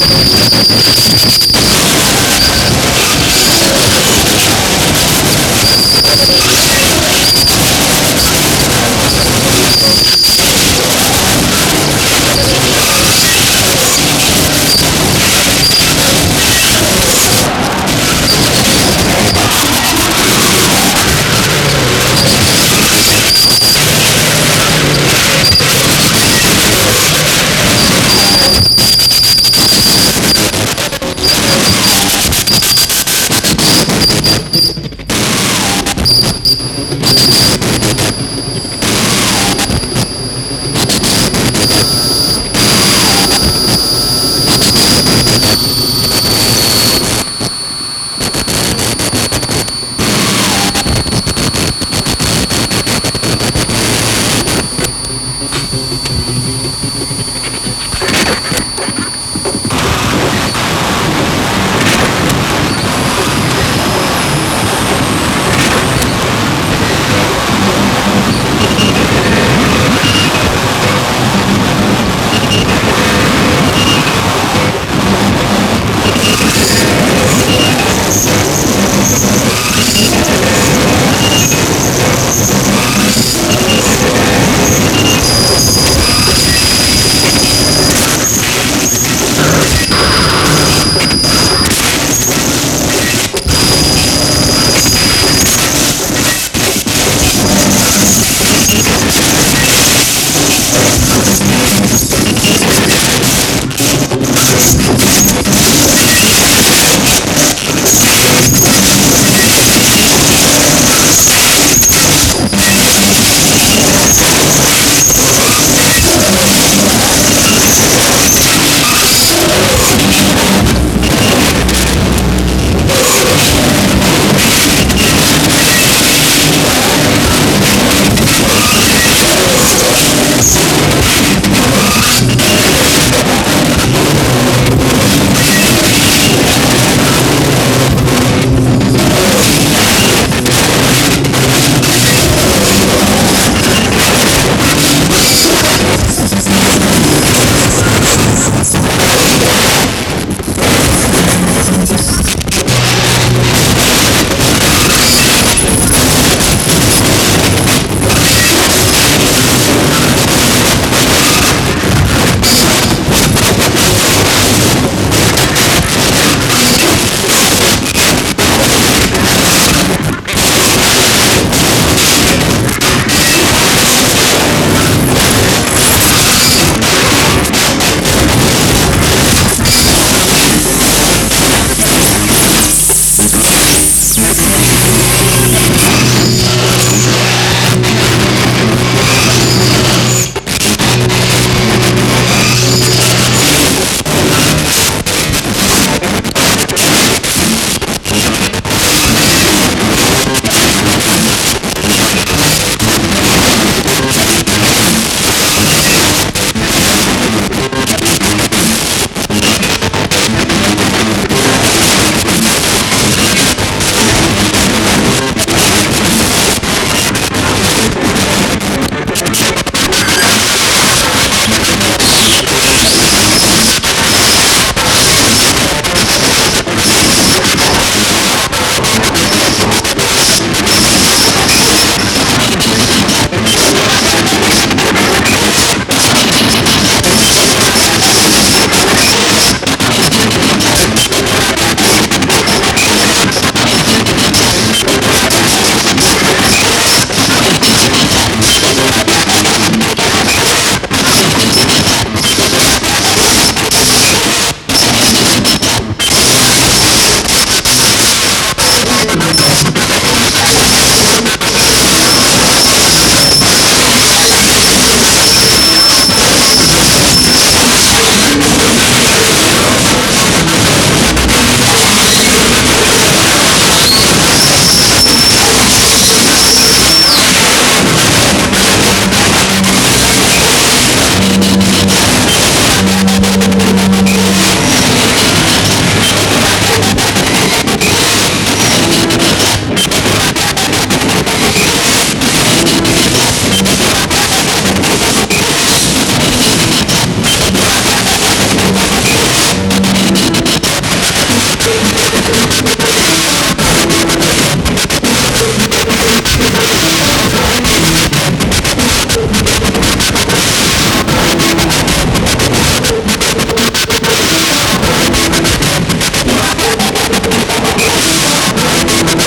ハハハハ!